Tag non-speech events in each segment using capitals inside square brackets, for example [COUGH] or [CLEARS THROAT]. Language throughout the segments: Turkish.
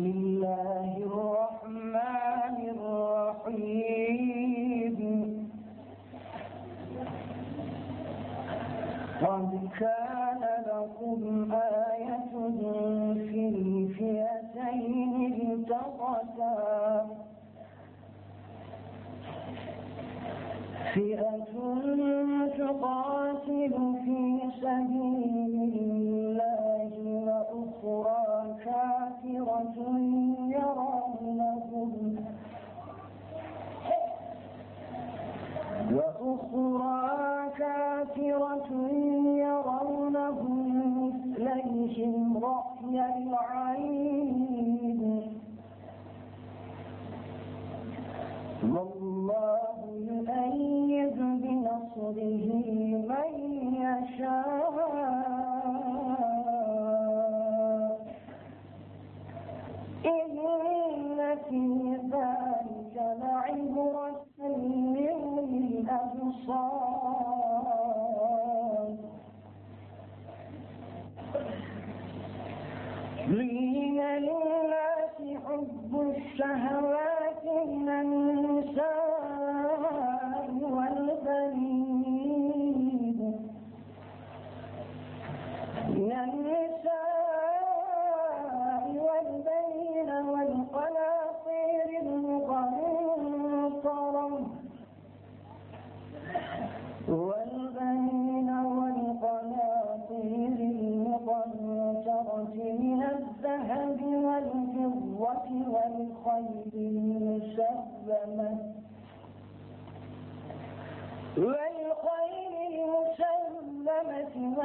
Jasmine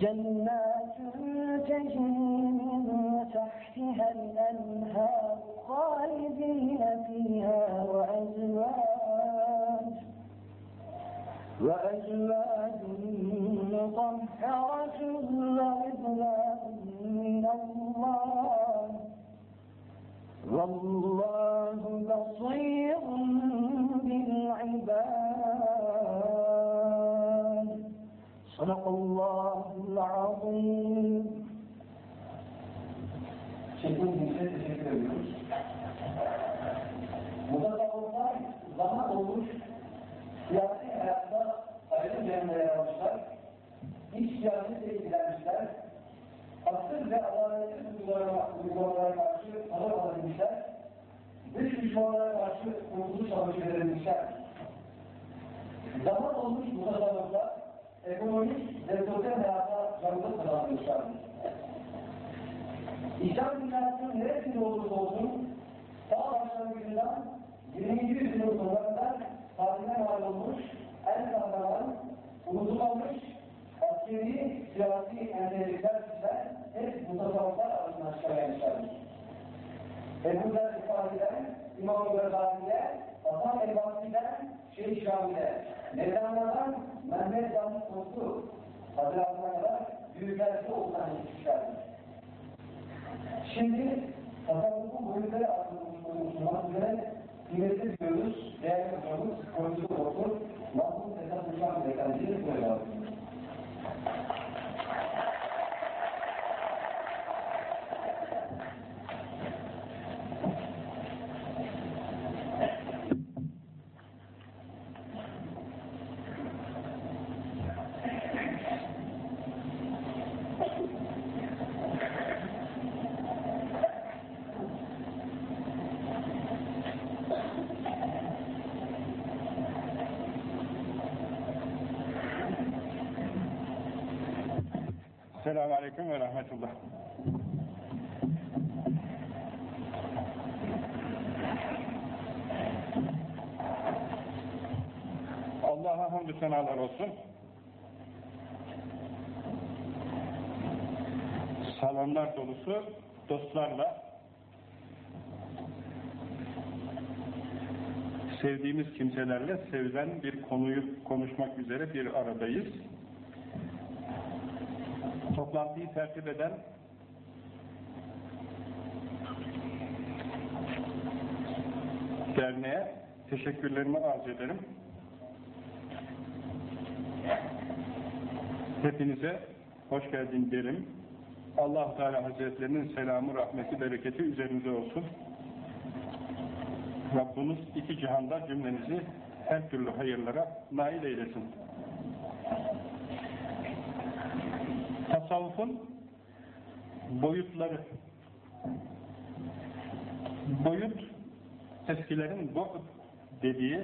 جنات تجري من تحتها الأنهار خالدين فيها وأزواج وأزواج مطهرة ورضوان من الله. والله بصير صدق الله العظيم Çekim için teşekkür ediyoruz. Mutasavvıflar zaman olmuş siyasi hayatta ayrı cemlere almışlar. İç siyasete ilgilenmişler. Haksız ve adaletsiz uygulamalara karşı tavır alabilmişler. Dış düşmanlara karşı kurtuluş savaşı verilmişler. Zaman olmuş bu tasarruflar, ekonomik ve sosyal hayata canlılık kazanmışlardır. İslam dünyasının neresinde olursa olsun, daha başlangıcından 20. yüzyılın sonlarında tarihine mal olmuş, el kahraman, unutulmamış, askeri, siyasi entelektüel kişiler hep bu tasavvuflar arasından çıkarmışlardır. Ebu Zer ifadeden, İmam-ı Gazali'de, Hasan el-Basri'den, Şeyh Şami'de, Mevlana'dan, Mehmet Zahid Kostu, Hazretlerine kadar büyüklerce olsan yetişmişlerdir. Şimdi tasavvufun boyutları konuşulmak üzere kıymetli diyoruz, değerli hocamız, konucu doktor, Mahmut Esat Hocam buyuralım. Selamun Aleyküm ve Rahmetullah. Allah'a hamdü senalar olsun. Salonlar dolusu dostlarla sevdiğimiz kimselerle sevilen bir konuyu konuşmak üzere bir aradayız toplantıyı tertip eden derneğe teşekkürlerimi arz ederim. Hepinize hoş geldin derim. allah Teala Hazretlerinin selamı, rahmeti, bereketi üzerinize olsun. Rabbimiz iki cihanda cümlenizi her türlü hayırlara nail eylesin. Tasavvufun boyutları. Boyut, eskilerin bu'd dediği,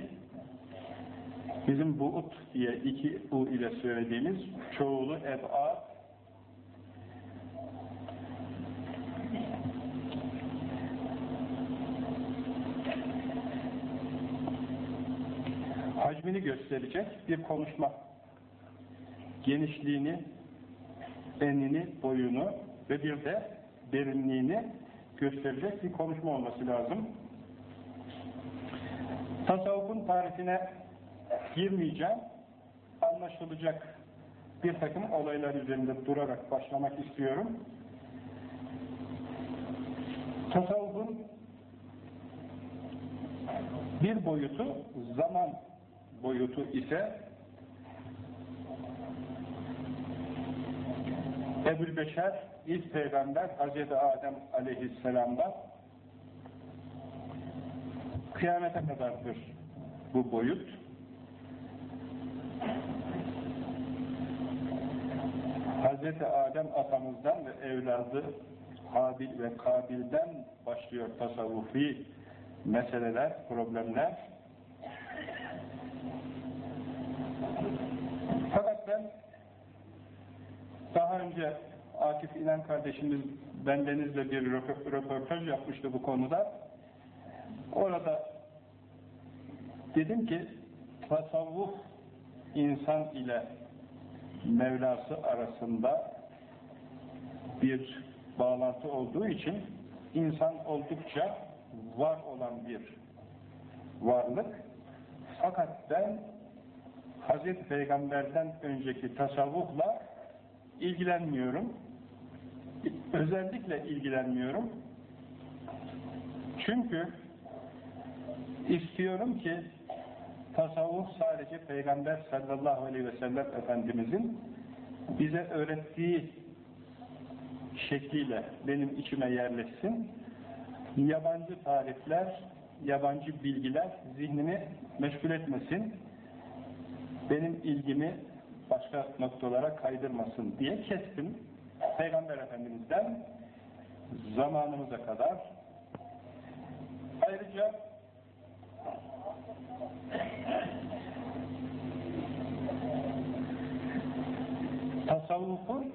bizim bu'd diye iki u ile söylediğimiz çoğulu eb'ad, hacmini gösterecek bir konuşma. Genişliğini, enini, boyunu ve bir de derinliğini gösterecek bir konuşma olması lazım. Tasavvufun tarifine girmeyeceğim. Anlaşılacak bir takım olaylar üzerinde durarak başlamak istiyorum. Tasavvufun bir boyutu zaman boyutu ise Ebul Beşer ilk peygamber Hz. Adem aleyhisselam'da kıyamete kadardır bu boyut. Hz. Adem atamızdan ve evladı Habil ve Kabil'den başlıyor tasavvufi meseleler, problemler. Fakat ben daha önce Akif İnan kardeşimiz bendenizle bir röportaj yapmıştı bu konuda. Orada dedim ki tasavvuf insan ile Mevlası arasında bir bağlantı olduğu için insan oldukça var olan bir varlık. Fakat ben Hazreti Peygamber'den önceki tasavvufla ilgilenmiyorum. Özellikle ilgilenmiyorum. Çünkü istiyorum ki tasavvuf sadece Peygamber sallallahu aleyhi ve sellem Efendimizin bize öğrettiği şekliyle benim içime yerleşsin. Yabancı tarifler, yabancı bilgiler zihnimi meşgul etmesin. Benim ilgimi başka noktalara kaydırmasın diye kestim. Peygamber Efendimiz'den zamanımıza kadar ayrıca tasavvufun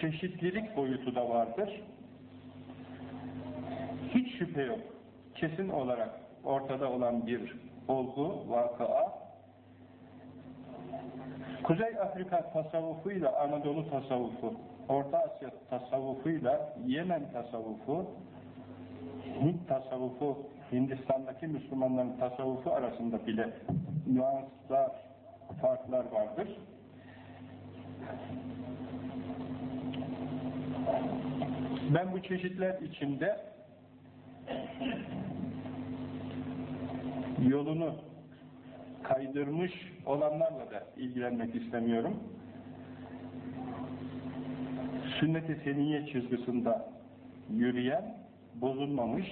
çeşitlilik boyutu da vardır. Hiç şüphe yok. Kesin olarak ortada olan bir olgu, vakıa, Kuzey Afrika tasavvufuyla Anadolu tasavvufu, Orta Asya tasavvufuyla Yemen tasavvufu, Hint tasavvufu, Hindistan'daki Müslümanların tasavvufu arasında bile nüanslar, farklar vardır. Ben bu çeşitler içinde yolunu kaydırmış olanlarla da ilgilenmek istemiyorum. Sünnet-i Seniyye çizgisinde yürüyen, bozulmamış,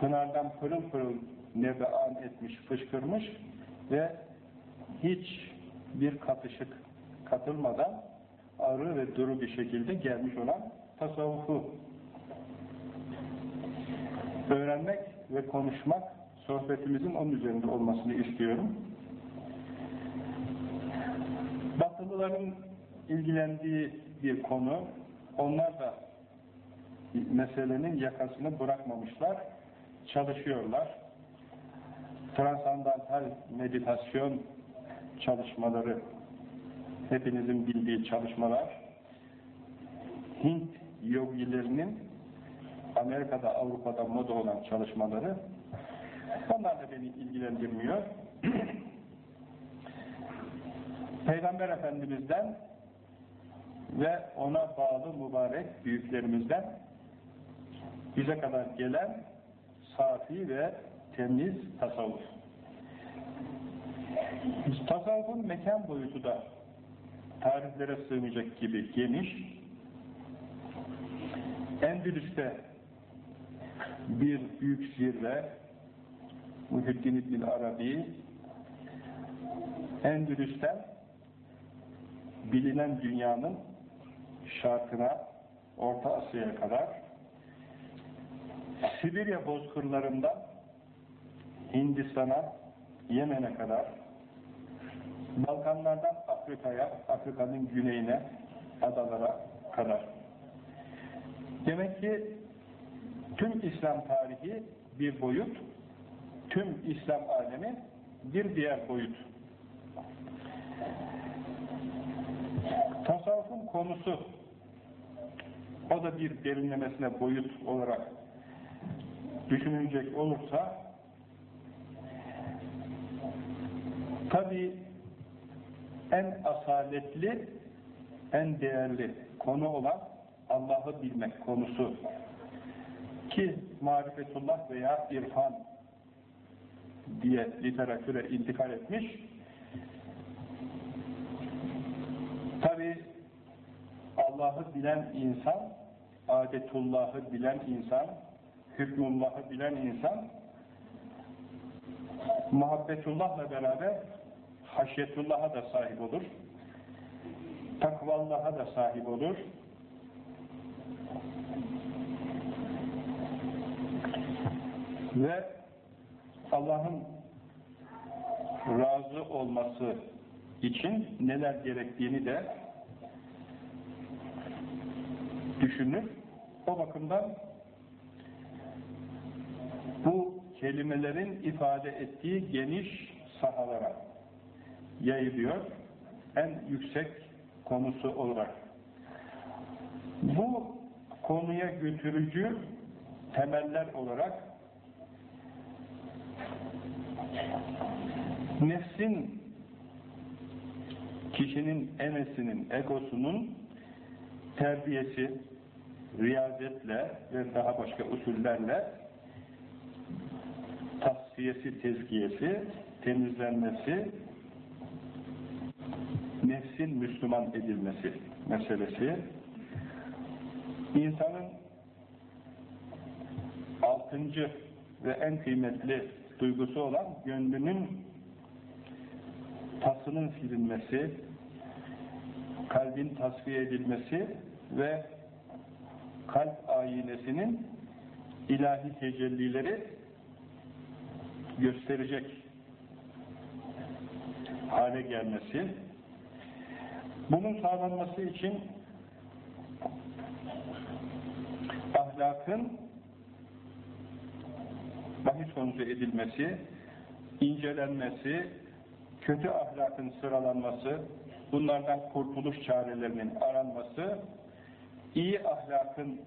pınardan pırıl pırıl nebean etmiş, fışkırmış ve hiç bir katışık katılmadan arı ve duru bir şekilde gelmiş olan tasavvufu öğrenmek ve konuşmak sohbetimizin onun üzerinde olmasını istiyorum. Batılıların ilgilendiği bir konu, onlar da meselenin yakasını bırakmamışlar, çalışıyorlar. Transandantal meditasyon çalışmaları, hepinizin bildiği çalışmalar, Hint yogilerinin Amerika'da, Avrupa'da moda olan çalışmaları, onlar da beni ilgilendirmiyor. [CLEARS THROAT] Peygamber Efendimiz'den ve ona bağlı mübarek büyüklerimizden bize kadar gelen safi ve temiz tasavvuf. Tasavvufun mekan boyutu da tarihlere sığmayacak gibi geniş. Endülüs'te bir büyük zirve Muhyiddin İbn Arabi Endülüs'ten bilinen dünyanın şarkına Orta Asya'ya kadar Sibirya bozkırlarından Hindistan'a Yemen'e kadar Balkanlardan Afrika'ya, Afrika'nın güneyine, adalara kadar. Demek ki tüm İslam tarihi bir boyut, tüm İslam alemi bir diğer boyut. Tasavvufun konusu o da bir derinlemesine boyut olarak düşünülecek olursa tabi en asaletli, en değerli konu olan Allah'ı bilmek konusu ki marifetullah veya irfan diye literatüre intikal etmiş. Tabi Allah'ı bilen insan, adetullah'ı bilen insan, hükmullah'ı bilen insan, muhabbetullah'la beraber haşyetullah'a da sahip olur, takvallaha da sahip olur, ve Allah'ın razı olması için neler gerektiğini de düşünür. O bakımdan bu kelimelerin ifade ettiği geniş sahalara yayılıyor. En yüksek konusu olarak. Bu konuya götürücü temeller olarak nefsin kişinin enesinin, egosunun terbiyesi, riyazetle ve daha başka usullerle tasfiyesi, tezkiyesi, temizlenmesi, nefsin Müslüman edilmesi meselesi, insanın altıncı ve en kıymetli duygusu olan gönlünün tasının silinmesi, kalbin tasfiye edilmesi ve kalp ayinesinin ilahi tecellileri gösterecek hale gelmesi. Bunun sağlanması için ahlakın bahis konusu edilmesi, incelenmesi, kötü ahlakın sıralanması, bunlardan kurtuluş çarelerinin aranması, iyi ahlakın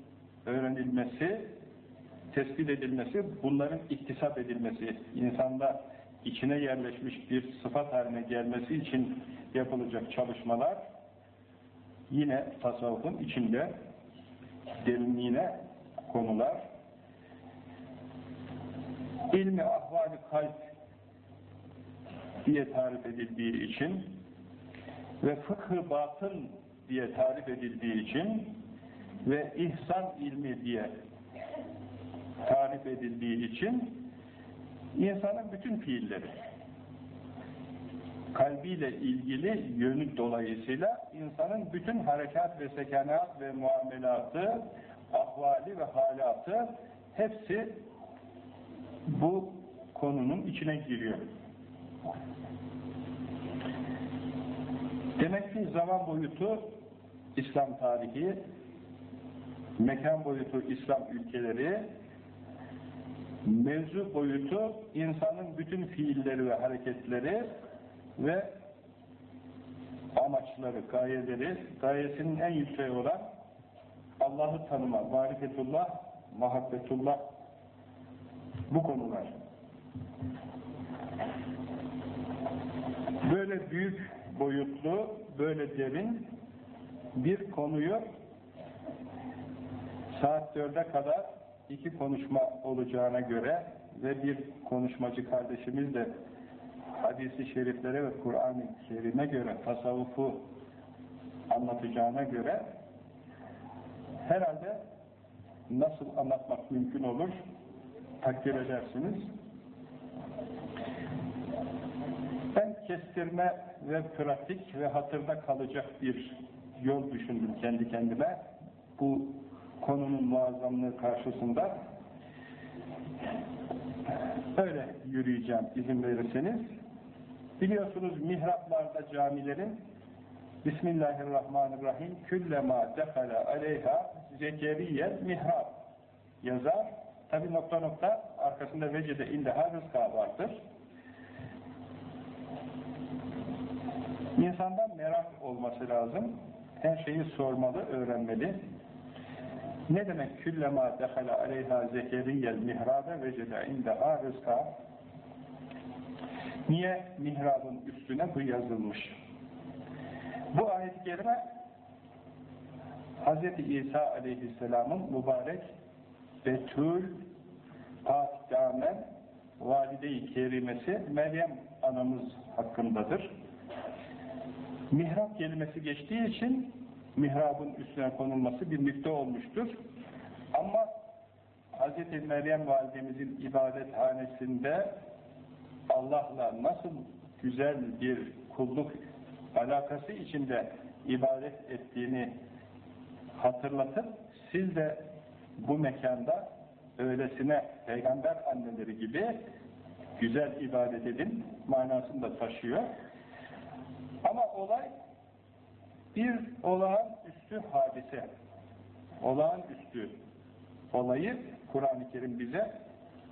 öğrenilmesi, tespit edilmesi, bunların iktisap edilmesi, insanda içine yerleşmiş bir sıfat haline gelmesi için yapılacak çalışmalar yine tasavvufun içinde derinliğine konular. İlmi ahvali kalp diye tarif edildiği için ve fıkhı batın diye tarif edildiği için ve ihsan ilmi diye tarif edildiği için insanın bütün fiilleri kalbiyle ilgili yönü dolayısıyla insanın bütün harekat ve sekanat ve muamelatı, ahvali ve halatı hepsi bu konunun içine giriyor. Demek ki zaman boyutu İslam tarihi, mekan boyutu İslam ülkeleri, mevzu boyutu insanın bütün fiilleri ve hareketleri ve amaçları, gayeleri, gayesinin en yüksek olan Allah'ı tanıma, marifetullah, muhabbetullah bu konular. Böyle büyük boyutlu, böyle derin bir konuyu saat dörde kadar iki konuşma olacağına göre ve bir konuşmacı kardeşimiz de hadisi şeriflere ve Kur'an-ı Kerim'e göre tasavvufu anlatacağına göre herhalde nasıl anlatmak mümkün olur takdir edersiniz. Ben kestirme ve pratik ve hatırda kalacak bir yol düşündüm kendi kendime. Bu konunun muazzamlığı karşısında öyle yürüyeceğim izin verirseniz. Biliyorsunuz mihraplarda camilerin Bismillahirrahmanirrahim küllema defala aleyha zekeriye mihrap yazar. Tabi nokta nokta arkasında vecede indeha rızka vardır. İnsandan merak olması lazım. Her şeyi sormalı, öğrenmeli. Ne demek küllema dehala aleyha zekeriyel mihrabe vecede indeha rızka? Niye mihrabın üstüne bu yazılmış? Bu ayet-i kerime Hz. İsa aleyhisselamın mübarek Betül Pakdamen valide-i kerimesi Meryem anamız hakkındadır. Mihrap kelimesi geçtiği için mihrabın üstüne konulması bir müfte olmuştur. Ama Hz. Meryem validemizin ibadethanesinde Allah'la nasıl güzel bir kulluk alakası içinde ibadet ettiğini hatırlatıp siz de bu mekanda öylesine peygamber anneleri gibi güzel ibadet edin manasını da taşıyor. Ama olay bir olağan üstü hadise. Olağan üstü olayı Kur'an-ı Kerim bize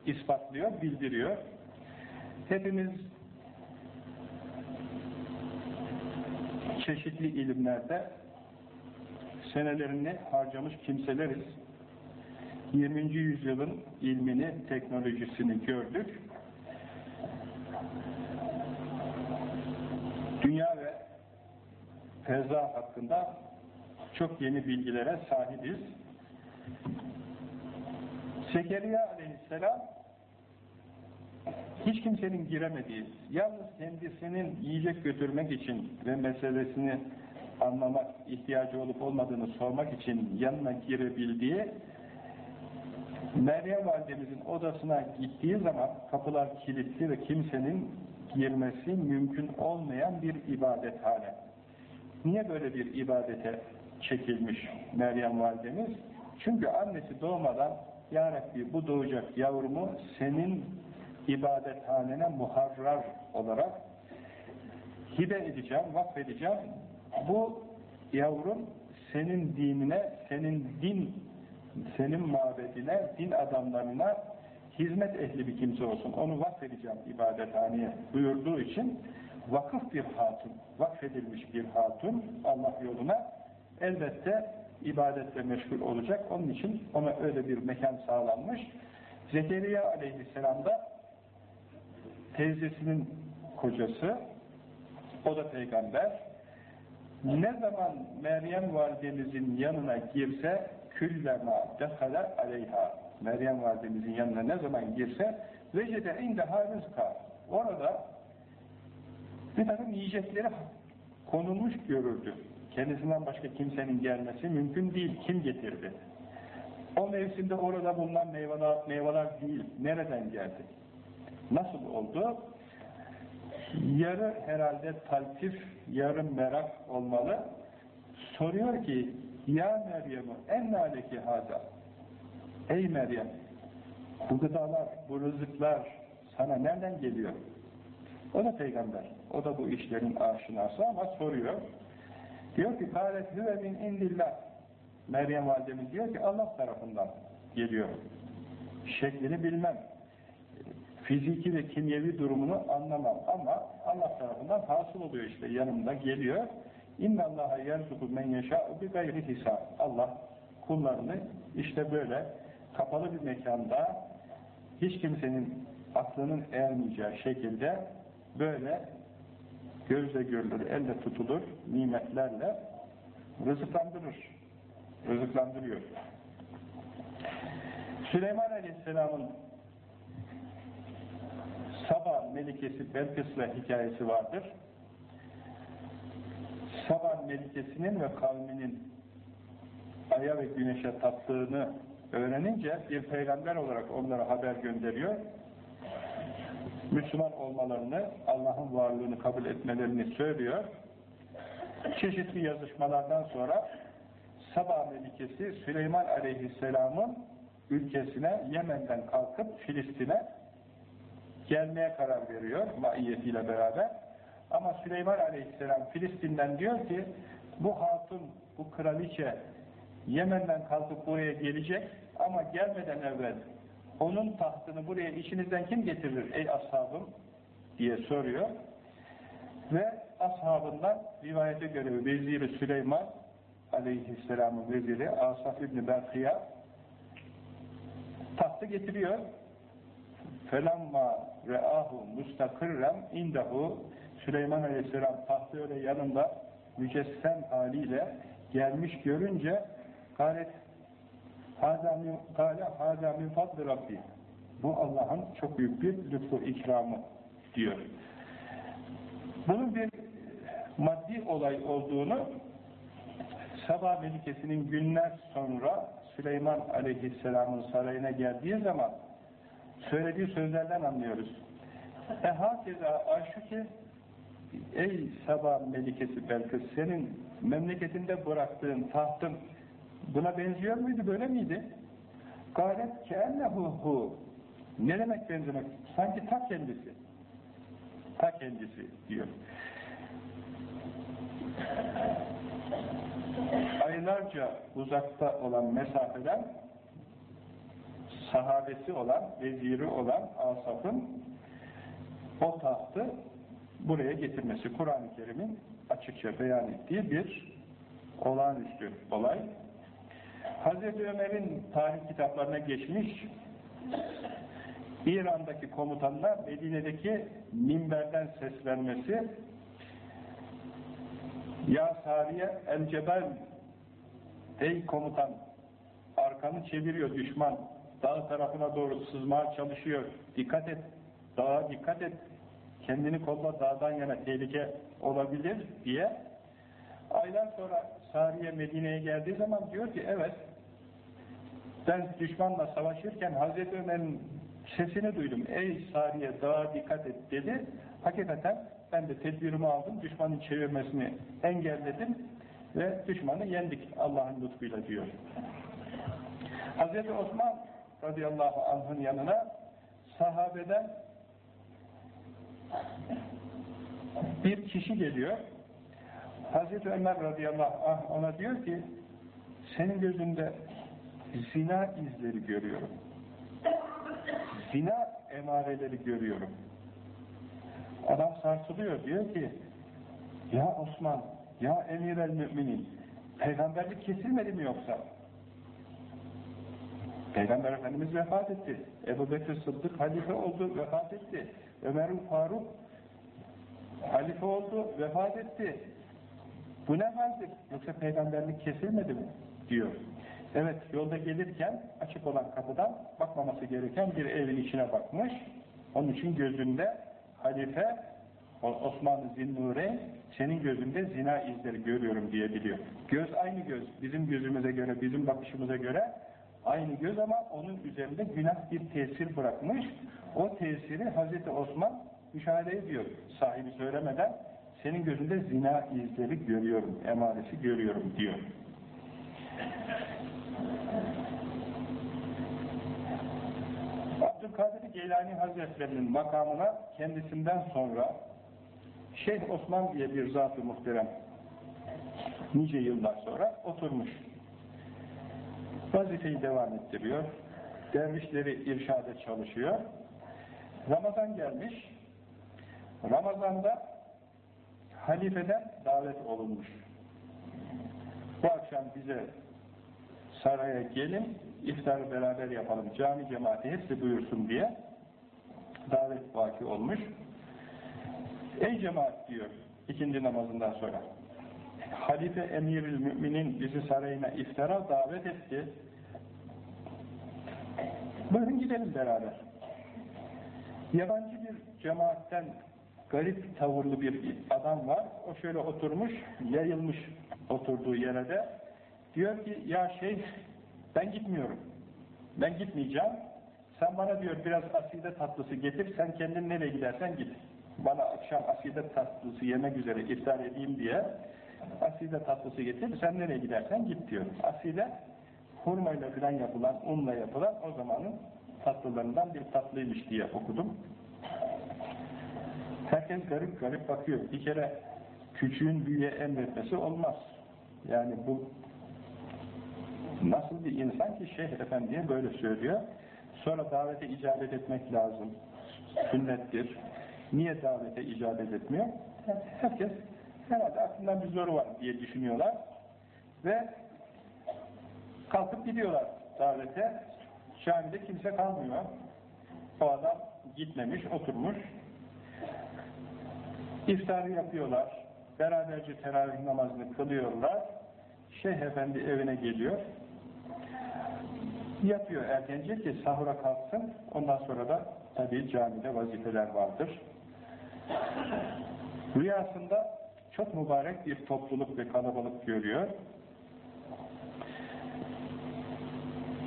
ispatlıyor, bildiriyor. Hepimiz çeşitli ilimlerde senelerini harcamış kimseleriz. 20. yüzyılın ilmini, teknolojisini gördük. Dünya ve feza hakkında çok yeni bilgilere sahibiz. Zekeriya aleyhisselam hiç kimsenin giremediği, yalnız kendisinin yiyecek götürmek için ve meselesini anlamak, ihtiyacı olup olmadığını sormak için yanına girebildiği Meryem validemizin odasına gittiği zaman kapılar kilitli ve kimsenin girmesi mümkün olmayan bir ibadethane. Niye böyle bir ibadete çekilmiş Meryem validemiz? Çünkü annesi doğmadan Ya bu doğacak yavrumu senin ibadethanene muharrar olarak hibe edeceğim, vakfedeceğim. Bu yavrum senin dinine, senin din, senin mabedine, din adamlarına hizmet ehli bir kimse olsun. Onu vakfedeceğim ibadethaneye buyurduğu için vakıf bir hatun, vakfedilmiş bir hatun Allah yoluna elbette ibadetle meşgul olacak. Onun için ona öyle bir mekan sağlanmış. Zekeriya aleyhisselam da teyzesinin kocası, o da peygamber. Ne zaman Meryem validemizin yanına girse küllema dekale aleyha Meryem validemizin yanına ne zaman girse vecede indeha rızka orada bir takım yiyecekleri konulmuş görürdü. Kendisinden başka kimsenin gelmesi mümkün değil. Kim getirdi? O mevsimde orada bulunan meyveler, meyveler değil. Nereden geldi? Nasıl oldu? Yarı herhalde taltif, yarı merak olmalı. Soruyor ki, Ya Meryem'u ennâleki hâzâ. Ey Meryem, bu gıdalar, bu rızıklar sana nereden geliyor? O da peygamber. O da bu işlerin aşinası ama soruyor. Diyor ki, kâlet hüve min indillah. Meryem validemiz diyor ki, Allah tarafından geliyor. Şeklini bilmem fiziki ve kimyevi durumunu anlamam ama Allah tarafından hasıl oluyor işte yanımda geliyor. Allaha yerzuku men yeşâ'u bi gayri hisab. Allah kullarını işte böyle kapalı bir mekanda hiç kimsenin aklının ermeyeceği şekilde böyle gözle görülür, elle tutulur nimetlerle rızıklandırır. Rızıklandırıyor. Süleyman Aleyhisselam'ın Saba Melikesi Belkıs'la hikayesi vardır. Saba Melikesi'nin ve kavminin aya ve güneşe tattığını öğrenince bir peygamber olarak onlara haber gönderiyor. Müslüman olmalarını, Allah'ın varlığını kabul etmelerini söylüyor. Çeşitli yazışmalardan sonra Saba Melikesi Süleyman Aleyhisselam'ın ülkesine Yemen'den kalkıp Filistin'e gelmeye karar veriyor maiyetiyle beraber. Ama Süleyman Aleyhisselam Filistin'den diyor ki bu hatun, bu kraliçe Yemen'den kalkıp buraya gelecek ama gelmeden evvel onun tahtını buraya içinizden kim getirir ey ashabım diye soruyor. Ve ashabından rivayete göre Veziri Süleyman Aleyhisselam'ın veziri Asaf İbni Berkıya tahtı getiriyor. Felamma re'ahu mustakirrem indahu Süleyman Aleyhisselam tahtı öyle yanında mücessem haliyle gelmiş görünce Kale hâzâ min fadli Rabbi. Bu Allah'ın çok büyük bir lütfu ikramı diyor. Bunun bir maddi olay olduğunu Sabah Melikesi'nin günler sonra Süleyman Aleyhisselam'ın sarayına geldiği zaman söylediği sözlerden anlıyoruz. E hakeza aşuki ey Sabah Melikesi Belkıs senin memleketinde bıraktığın tahtın buna benziyor muydu böyle miydi? Galet ke'ennehu hu ne demek benzemek? Sanki ta kendisi. Ta kendisi diyor. Aylarca uzakta olan mesafeden sahabesi olan, veziri olan Asaf'ın o tahtı buraya getirmesi Kur'an-ı Kerim'in açıkça beyan ettiği bir olağanüstü olay. Hazreti Ömer'in tarih kitaplarına geçmiş İran'daki komutanlar Medine'deki minberden seslenmesi Ya Sariye El Cebel Ey komutan arkanı çeviriyor düşman dağ tarafına doğru sızmaya çalışıyor dikkat et dağa dikkat et kendini kolla dağdan yana tehlike olabilir diye aylar sonra Sariye Medine'ye geldiği zaman diyor ki evet ben düşmanla savaşırken Hazreti Ömer'in sesini duydum. Ey Sariye dağa dikkat et dedi. Hakikaten ben de tedbirimi aldım. Düşmanın çevirmesini engelledim ve düşmanı yendik Allah'ın lütfuyla diyor. Hazreti Osman radıyallahu anh'ın yanına sahabeden Bir kişi geliyor, Hazreti Ömer radıyallahu anh ona diyor ki, senin gözünde zina izleri görüyorum. Zina emareleri görüyorum. Adam sarsılıyor diyor ki ya Osman, ya emir el müminin peygamberlik kesilmedi mi yoksa? Peygamber Efendimiz vefat etti. Ebu Bekir Sıddık halife oldu, vefat etti. Ömer Faruk halife oldu, vefat etti. Bu ne haldir? Yoksa peygamberlik kesilmedi mi? diyor. Evet, yolda gelirken açık olan kapıdan bakmaması gereken bir evin içine bakmış. Onun için gözünde halife Osman-ı Zinnure senin gözünde zina izleri görüyorum diye biliyor. Göz aynı göz. Bizim gözümüze göre, bizim bakışımıza göre aynı göz ama onun üzerinde günah bir tesir bırakmış. O tesiri Hazreti Osman müşahede ediyor. Sahibi söylemeden senin gözünde zina izleri görüyorum, emaresi görüyorum diyor. [LAUGHS] Abdülkadir Geylani Hazretlerinin makamına kendisinden sonra Şeyh Osman diye bir zat-ı muhterem nice yıllar sonra oturmuş. Vazifeyi devam ettiriyor. Dervişleri irşade çalışıyor. Ramazan gelmiş. Ramazan'da halifeden davet olunmuş. Bu akşam bize saraya gelin, iftarı beraber yapalım, cami cemaati hepsi buyursun diye davet vaki olmuş. Ey cemaat diyor ikindi namazından sonra. Halife emirül müminin bizi sarayına iftara davet etti. Buyurun gidelim beraber. Yabancı bir cemaatten garip tavırlı bir adam var. O şöyle oturmuş, yayılmış oturduğu yere de. Diyor ki ya şey ben gitmiyorum. Ben gitmeyeceğim. Sen bana diyor biraz aside tatlısı getir. Sen kendin nereye gidersen git. Bana akşam aside tatlısı yemek üzere iftar edeyim diye aside tatlısı getir. Sen nereye gidersen git diyor. Aside hurmayla filan yapılan, unla yapılan o zamanın tatlılarından bir tatlıymış diye okudum. Herkes garip garip bakıyor. Bir kere küçüğün büyüğe emretmesi olmaz. Yani bu nasıl bir insan ki Şeyh Efendi'ye böyle söylüyor. Sonra davete icabet etmek lazım. Sünnettir. Niye davete icabet etmiyor? Herkes herhalde aklından bir zoru var diye düşünüyorlar. Ve kalkıp gidiyorlar davete. Camide kimse kalmıyor. O adam gitmemiş, oturmuş. İftarı yapıyorlar. Beraberce teravih namazını kılıyorlar. Şeyh Efendi evine geliyor. Yatıyor erkence ki sahura kalksın. Ondan sonra da tabii camide vazifeler vardır. Rüyasında çok mübarek bir topluluk ve kalabalık görüyor.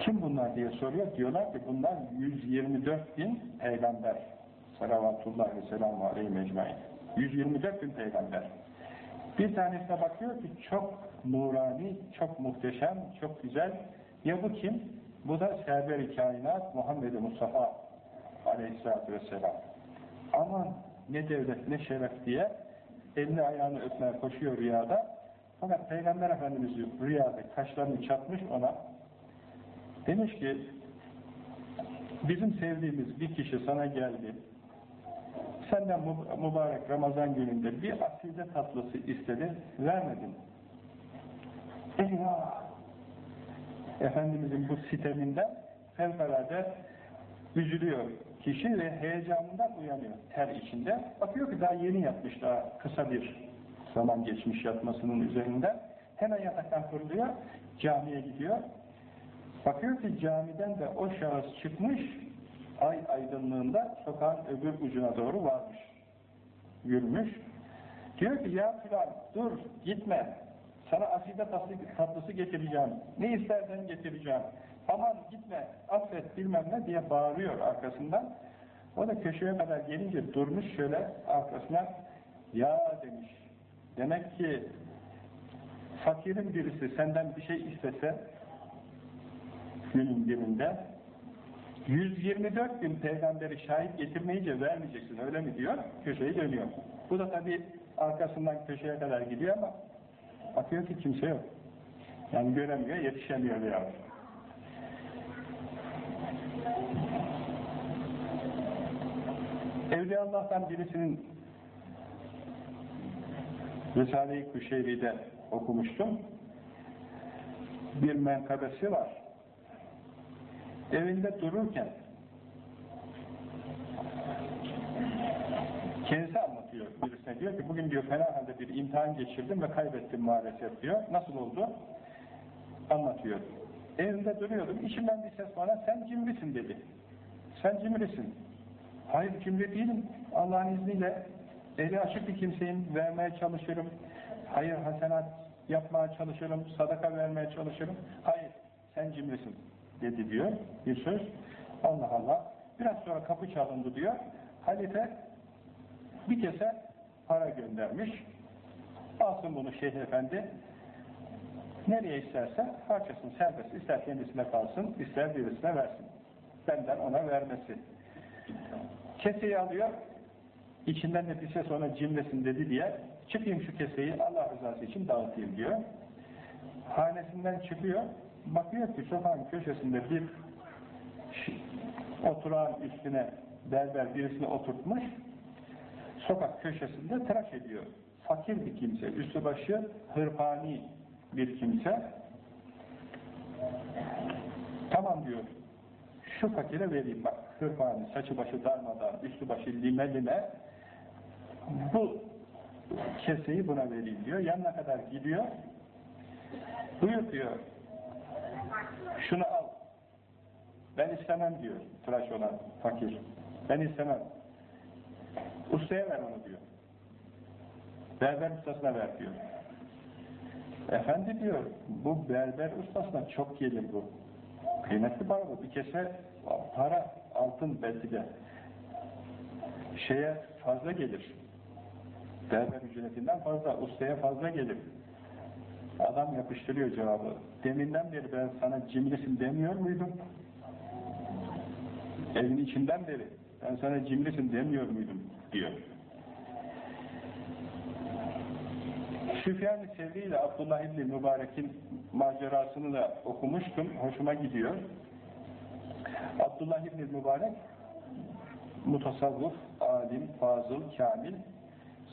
Kim bunlar diye soruyor. Diyorlar ki bunlar 124 bin peygamber. Salavatullahi ve selamu aleyhi mecmain. 124 bin peygamber. Bir tanesine bakıyor ki çok nurani, çok muhteşem, çok güzel. Ya bu kim? Bu da Server-i Kainat Muhammed-i Mustafa aleyhissalatü vesselam. Aman ne devlet ne şeref diye elini ayağını öpmeye koşuyor rüyada. Fakat Peygamber Efendimiz rüyada kaşlarını çatmış ona. Demiş ki bizim sevdiğimiz bir kişi sana geldi. Senden mübarek Ramazan gününde bir aside tatlısı istedi. Vermedin. Eyvah! Efendimizin bu siteminden fevkalade üzülüyor kişi ve heyecanından uyanıyor ter içinde. Bakıyor ki daha yeni yatmış, daha kısa bir zaman geçmiş yatmasının üzerinden. Hemen yataktan fırlıyor, camiye gidiyor. Bakıyor ki camiden de o şahıs çıkmış, ay aydınlığında sokağın öbür ucuna doğru varmış. Yürümüş. Diyor ki ya filan dur gitme. Sana aside tatlısı getireceğim. Ne istersen getireceğim. Aman gitme, affet bilmem ne diye bağırıyor arkasından. O da köşeye kadar gelince durmuş şöyle arkasına ya demiş. Demek ki fakirin birisi senden bir şey istese günün birinde 124 gün peygamberi şahit getirmeyince vermeyeceksin öyle mi diyor? Köşeyi dönüyor. Bu da tabi arkasından köşeye kadar gidiyor ama bakıyor ki kimse yok. Yani göremiyor, yetişemiyor veya. Evliya Allah'tan birisinin Risale-i Kuşeyri'de okumuştum. Bir menkabesi var. Evinde dururken kendisi anlatıyor birisine diyor ki bugün diyor fena halde bir imtihan geçirdim ve kaybettim maalesef diyor. Nasıl oldu? Anlatıyor. Evinde duruyordum. İçimden bir ses bana sen cimrisin dedi. Sen cimrisin. Hayır cimri değilim. Allah'ın izniyle eli açık bir kimseyim. Vermeye çalışırım. Hayır hasenat yapmaya çalışırım. Sadaka vermeye çalışırım. Hayır sen cimrisin dedi diyor. Bir söz. Allah Allah. Biraz sonra kapı çalındı diyor. Halife bir kese para göndermiş. Alsın bunu Şeyh Efendi. Nereye isterse harcasın serbest. İster kendisine kalsın, ister birisine versin. Benden ona vermesi. Keseyi alıyor. İçinden de bir ses ona cimresin dedi diye çıkayım şu keseyi Allah rızası için dağıtayım diyor. Hanesinden çıkıyor. Bakıyor ki sokağın köşesinde bir oturağın üstüne berber birisini oturtmuş. Sokak köşesinde tıraş ediyor. Fakir bir kimse. Üstü başı hırpani bir kimse. Tamam diyor. Şu fakire vereyim bak. Hırpani, saçı başı darmadan, üstü başı lime lime. Bu keseyi buna vereyim diyor. Yanına kadar gidiyor. Buyur diyor. Şunu al. Ben istemem diyor tıraş olan fakir. Ben istemem. Ustaya ver onu diyor. Berber ustasına ver diyor. Efendi diyor, bu berber ustasına çok gelir bu. Kıymetli para bu. Bir kese para, altın belki de şeye fazla gelir. Berber ücretinden fazla, ustaya fazla gelir. Adam yapıştırıyor cevabı. Deminden beri ben sana cimrisin demiyor muydum? Evin içinden beri ben sana cimrisin demiyor muydum? diyor. Süfyan-ı Sevri ile Abdullah İbni Mübarek'in macerasını da okumuştum. Hoşuma gidiyor. Abdullah İbni Mübarek mutasavvuf, alim, fazıl, kamil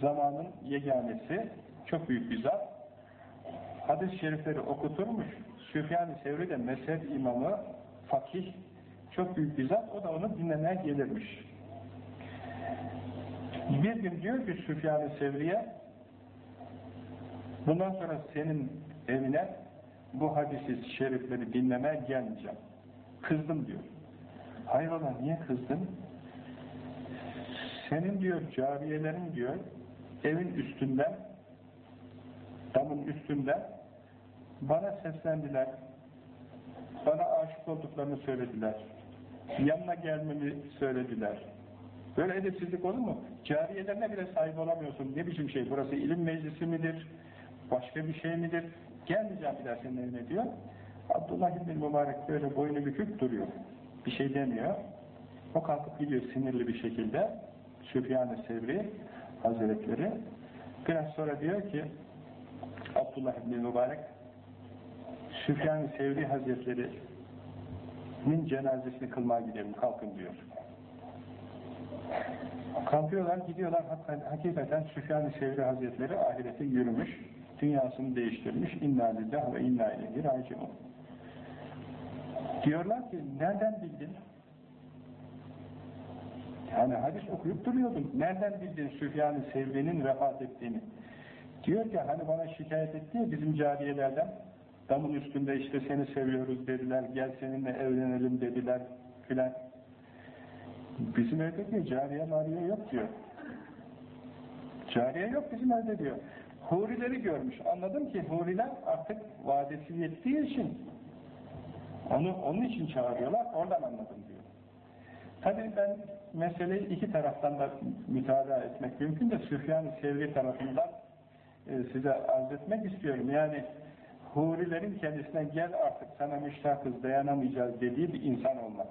zamanın yeganesi çok büyük bir zat. Hadis-i şerifleri okuturmuş. Süfyan-ı Sevri de mezhep imamı, fakih, çok büyük bir zat. O da onu dinlemeye gelirmiş. Bir gün diyor ki Süfyan-ı Sevri'ye bundan sonra senin evine bu hadisi şerifleri dinlemeye gelmeyeceğim. Kızdım diyor. Hayrola niye kızdın? Senin diyor cariyelerin diyor evin üstünden damın üstünden bana seslendiler. Bana aşık olduklarını söylediler. Yanına gelmemi söylediler. Böyle edepsizlik olur mu? Cariyelerine bile sahip olamıyorsun. Ne biçim şey? Burası ilim meclisi midir? Başka bir şey midir? Gelmeyeceğim bir daha senin evine diyor. Abdullah İbni Mübarek böyle boynu büküp duruyor. Bir şey demiyor. O kalkıp gidiyor sinirli bir şekilde. Süfyan-ı Sevri Hazretleri. Biraz sonra diyor ki Abdullah İbni Mübarek Süfyan-ı Sevri Hazretleri'nin cenazesini kılmaya gidelim kalkın diyor. Kalkıyorlar, gidiyorlar. Hakikaten Süfyan-ı Sevri Hazretleri ahirete yürümüş, dünyasını değiştirmiş. İnna lillah ve inna ileyhi raciun. Diyorlar ki, nereden bildin? Yani hadis okuyup duruyordum. Nereden bildin Süfyan-ı Sevri'nin vefat ettiğini? Diyor ki, hani bana şikayet etti ya bizim cariyelerden, damın üstünde işte seni seviyoruz dediler, gel seninle evlenelim dediler filan. Bizim evde diyor, cariye mariye yok diyor. Cariye yok bizim evde diyor. Hurileri görmüş. Anladım ki huriler artık vadesi yettiği için onu onun için çağırıyorlar. Oradan anladım diyor. Tabii ben meseleyi iki taraftan da mütalaa etmek mümkün de Süfyan-ı Sevri tarafından e, size arz etmek istiyorum. Yani hurilerin kendisine gel artık sana müştakız dayanamayacağız dediği bir insan olmak.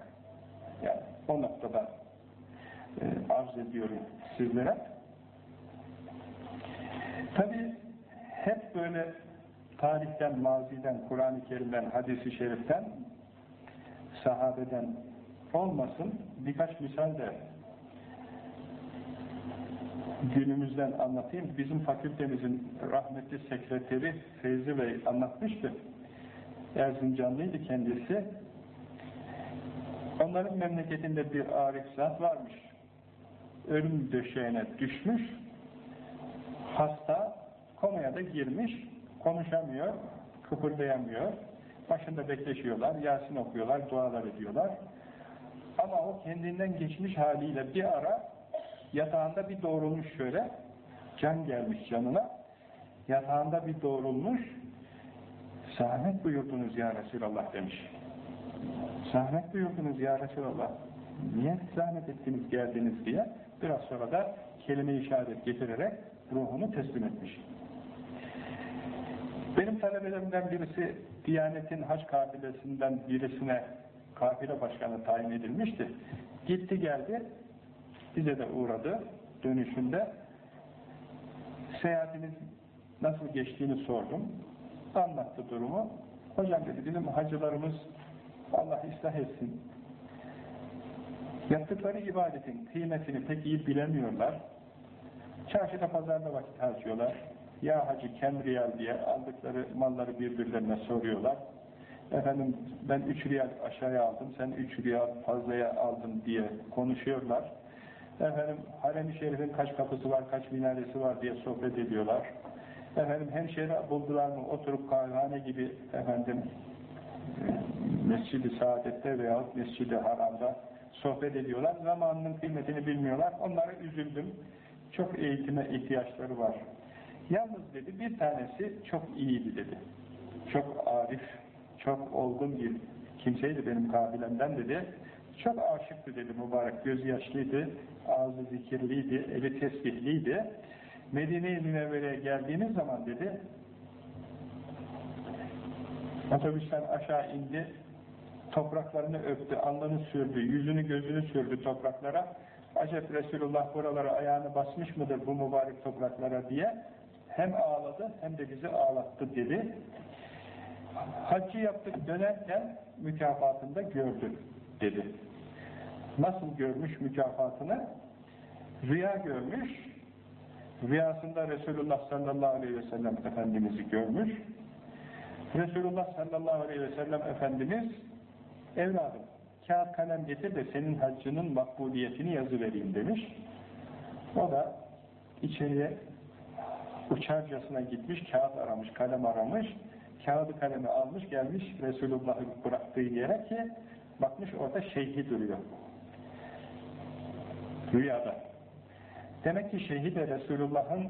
o noktada e, arz ediyorum sizlere. Tabi hep böyle tarihten, maziden, Kur'an-ı Kerim'den, hadisi şeriften, sahabeden olmasın. Birkaç misal de günümüzden anlatayım. Bizim fakültemizin rahmetli sekreteri Feyzi Bey anlatmıştı. Erzincanlıydı kendisi. Onların memleketinde bir arif zat varmış. Ölüm döşeğine düşmüş. Hasta komaya da girmiş. Konuşamıyor, kıpırdayamıyor. Başında bekleşiyorlar, Yasin okuyorlar, dualar ediyorlar. Ama o kendinden geçmiş haliyle bir ara yatağında bir doğrulmuş şöyle. Can gelmiş canına. Yatağında bir doğrulmuş. Zahmet buyurdunuz ya Resulallah demiş. Zahmet buyurdunuz ya Resulallah. Niye zahmet ettiniz geldiniz diye biraz sonra da kelime-i şehadet getirerek ruhunu teslim etmiş. Benim talebelerimden birisi Diyanet'in hac kafilesinden birisine kafile başkanı tayin edilmişti. Gitti geldi, bize de uğradı dönüşünde. Seyahatimiz nasıl geçtiğini sordum. Anlattı durumu. Hocam dedi bizim hacılarımız Allah ıslah etsin. Yaptıkları ibadetin kıymetini pek iyi bilemiyorlar. Çarşıda pazarda vakit harcıyorlar. Ya hacı kem riyal diye aldıkları malları birbirlerine soruyorlar. Efendim ben üç riyal aşağıya aldım, sen üç riyal fazlaya aldın diye konuşuyorlar. Efendim Harem-i Şerif'in kaç kapısı var, kaç minaresi var diye sohbet ediyorlar. Efendim hemşehri buldular mı oturup kahvehane gibi efendim Mescid-i Saadet'te veya Mescid-i Haram'da sohbet ediyorlar. Zamanının kıymetini bilmiyorlar. Onlara üzüldüm. Çok eğitime ihtiyaçları var. Yalnız dedi bir tanesi çok iyiydi dedi. Çok arif, çok olgun bir kimseydi benim kabilemden dedi. Çok aşıktı dedi mübarek, gözü yaşlıydı, ağzı zikirliydi, eli tesbihliydi. Medine-i Münevvere'ye geldiğiniz zaman dedi, otobüsten aşağı indi, topraklarını öptü, alnını sürdü, yüzünü gözünü sürdü topraklara. Acep Resulullah buralara ayağını basmış mıdır bu mübarek topraklara diye hem ağladı hem de bizi ağlattı dedi. Haccı yaptık dönerken mükafatını da gördü dedi. Nasıl görmüş mükafatını? Rüya görmüş. Rüyasında Resulullah sallallahu aleyhi ve sellem Efendimiz'i görmüş. Resulullah sallallahu aleyhi ve sellem Efendimiz evladım kağıt kalem getir de senin haccının makbuliyetini yazı vereyim demiş. O da içeriye uçarcasına gitmiş, kağıt aramış, kalem aramış, kağıdı kalemi almış, gelmiş Resulullah'ı bıraktığı yere ki bakmış orada şeyhi duruyor. Rüyada. Demek ki şeyhi de Resulullah'ın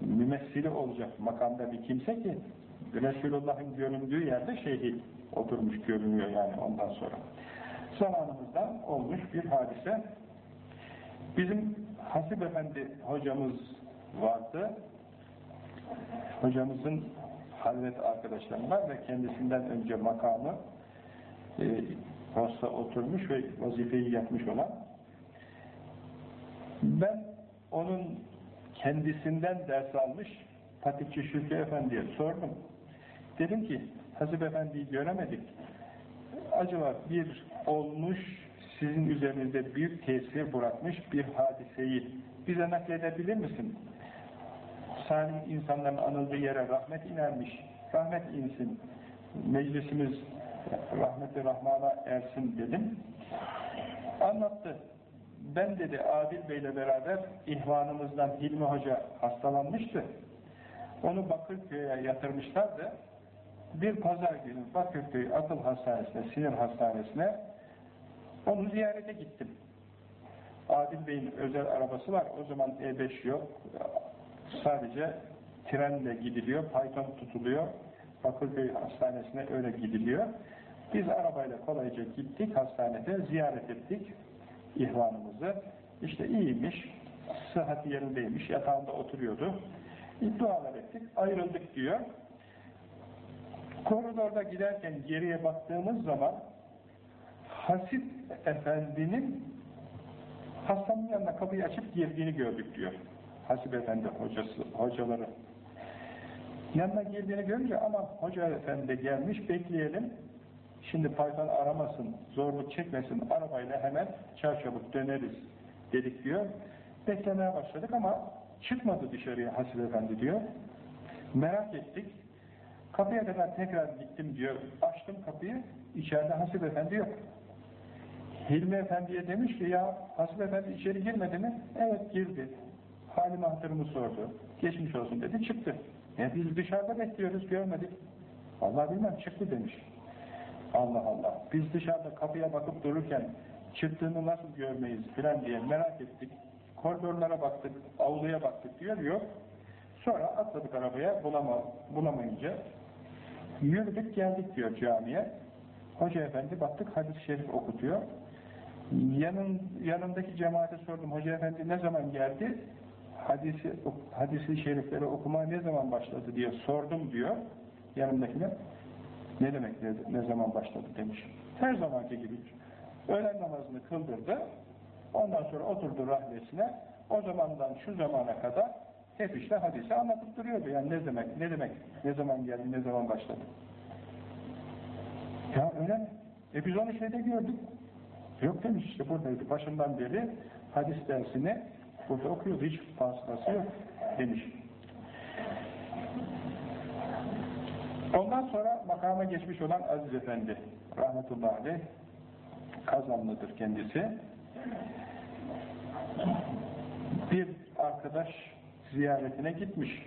mümessili olacak makamda bir kimse ki Resulullah'ın göründüğü yerde şeyhi oturmuş görünüyor yani ondan sonra. Zamanımızdan olmuş bir hadise. Bizim Hasip Efendi hocamız vardı. Hocamızın halvet arkadaşları var ve kendisinden önce makamı e, posta oturmuş ve vazifeyi yapmış olan ben onun kendisinden ders almış Patikçi Şükrü Efendi'ye sordum. Dedim ki Hazip Efendi'yi göremedik. Acaba bir olmuş sizin üzerinizde bir tesir bırakmış bir hadiseyi bize nakledebilir misin? Salim insanların anıldığı yere rahmet inermiş. Rahmet insin. Meclisimiz rahmeti rahmana ersin dedim. Anlattı. Ben dedi Adil Bey'le beraber ihvanımızdan Hilmi Hoca hastalanmıştı. Onu Bakırköy'e yatırmışlardı. Bir pazar günü Bakırköy Akıl Hastanesi'ne, Sinir Hastanesi'ne onu ziyarete gittim. Adil Bey'in özel arabası var. O zaman E5 yok. Sadece trenle gidiliyor. Python tutuluyor. Bakırköy Hastanesi'ne öyle gidiliyor. Biz arabayla kolayca gittik hastanede, ziyaret ettik ihvanımızı. İşte iyiymiş, sıhhati yerindeymiş, yatağında oturuyordu. Dualar ettik, ayrıldık diyor. Koridorda giderken geriye baktığımız zaman Hasip Efendi'nin hastanın yanına kapıyı açıp girdiğini gördük diyor. Hasip Efendi hocası, hocaları. Yanına girdiğini görünce ama hoca efendi gelmiş bekleyelim. Şimdi paytan aramasın, zorluk çekmesin, arabayla hemen çarçabuk döneriz dedik diyor. Beklemeye başladık ama çıkmadı dışarıya Hasip Efendi diyor. Merak ettik. Kapıya kadar tekrar gittim diyor. Açtım kapıyı. içeride Hasip Efendi yok. Hilmi Efendi'ye demiş ki ya Hasip Efendi içeri girmedi mi? Evet girdi. Halim hatırımı sordu. Geçmiş olsun dedi. Çıktı. E biz dışarıda bekliyoruz görmedik. Allah bilmem çıktı demiş. Allah Allah. Biz dışarıda kapıya bakıp dururken çıktığını nasıl görmeyiz filan diye merak ettik. Koridorlara baktık, avluya baktık diyor. Yok. Sonra atladık arabaya bulama, bulamayınca yürüdük geldik diyor camiye. Hoca efendi baktık hadis-i şerif okutuyor. Yanın, yanındaki cemaate sordum. Hoca efendi ne zaman geldi? Hadisi, hadisi şerifleri okumaya ne zaman başladı diye sordum diyor. Yanımdakine. Ne demek ne, ne zaman başladı demiş. Her zamanki gibi. Öğlen namazını kıldırdı. Ondan sonra oturdu rahlesine. O zamandan şu zamana kadar hep işte hadisi anlatıp duruyordu. Yani ne demek, ne demek, ne zaman geldi, ne zaman başladı. Ya öyle mi? E biz onu şeyde gördük. Yok demiş işte buradaydı. Başından beri hadis dersini burada okuyordu. Hiç fasılası yok demiş. Ondan sonra makama geçmiş olan Aziz Efendi rahmetullahi aleyh kazanlıdır kendisi. Bir arkadaş ziyaretine gitmiş.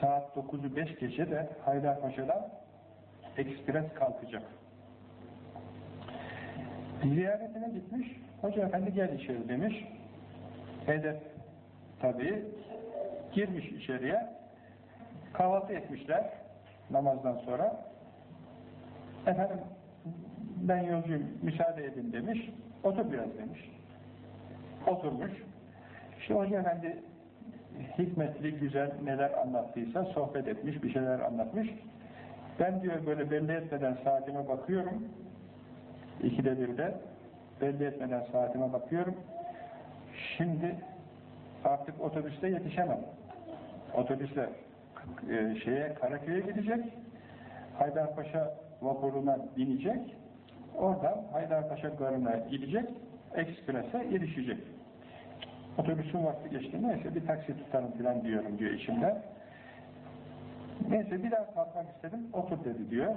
Saat 9'u 5 geçe de Haydarpaşa'dan ekspres kalkacak. Ziyaretine gitmiş. Hoca efendi gel içeri demiş. Hedef tabii girmiş içeriye. Kahvaltı etmişler namazdan sonra. Efendim ben yolcuyum müsaade edin demiş. Otur biraz demiş. Oturmuş. İşte Hoca Efendi hikmetli, güzel neler anlattıysa sohbet etmiş, bir şeyler anlatmış. Ben diyor böyle belli etmeden saatime bakıyorum. İkide birde belli etmeden saatime bakıyorum. Şimdi artık otobüste yetişemem. Otobüsle e, şeye Karaköy'e gidecek. Haydarpaşa vapuruna binecek. Oradan Haydarpaşa garına gidecek. Eksprese erişecek. Otobüsün vakti geçti. Neyse bir taksi tutarım falan diyorum diyor içimde. Neyse bir daha kalkmak istedim. Otur dedi diyor.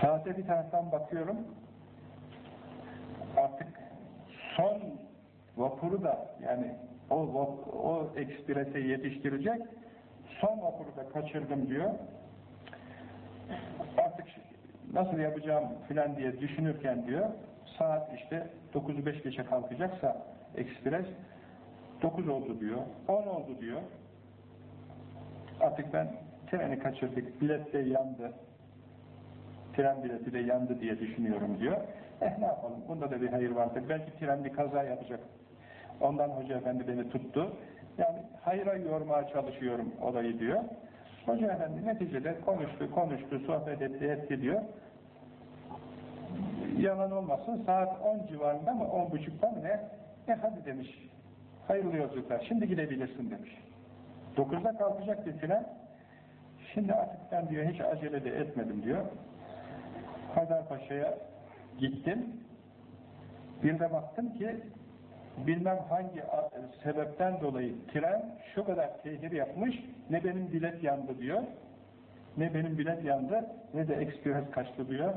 Saate bir taraftan bakıyorum. Artık son vapuru da yani o, o eksprese yetiştirecek son vapuru da kaçırdım diyor. Artık nasıl yapacağım filan diye düşünürken diyor saat işte 9'u 5 geçe kalkacaksa ekspres 9 oldu diyor, 10 oldu diyor. Artık ben treni kaçırdık, bilet de yandı, tren bileti de yandı diye düşünüyorum diyor. Eh ne yapalım, bunda da bir hayır vardır. Belki tren bir kaza yapacak. Ondan Hoca Efendi beni tuttu. Yani hayra yormaya çalışıyorum olayı diyor. Hoca Efendi neticede konuştu, konuştu, sohbet etti, etti diyor. Yalan olmasın saat 10 civarında mı, 10 buçukta mı ne? E hadi demiş, hayırlı yolculuklar, şimdi gidebilirsin demiş. 9'da kalkacak bir tren. Şimdi artık ben diyor hiç acele de etmedim diyor. Haydarpaşa'ya gittim. Bir de baktım ki bilmem hangi sebepten dolayı tren şu kadar tehir yapmış, ne benim bilet yandı diyor, ne benim bilet yandı, ne de ekspres kaçtı diyor.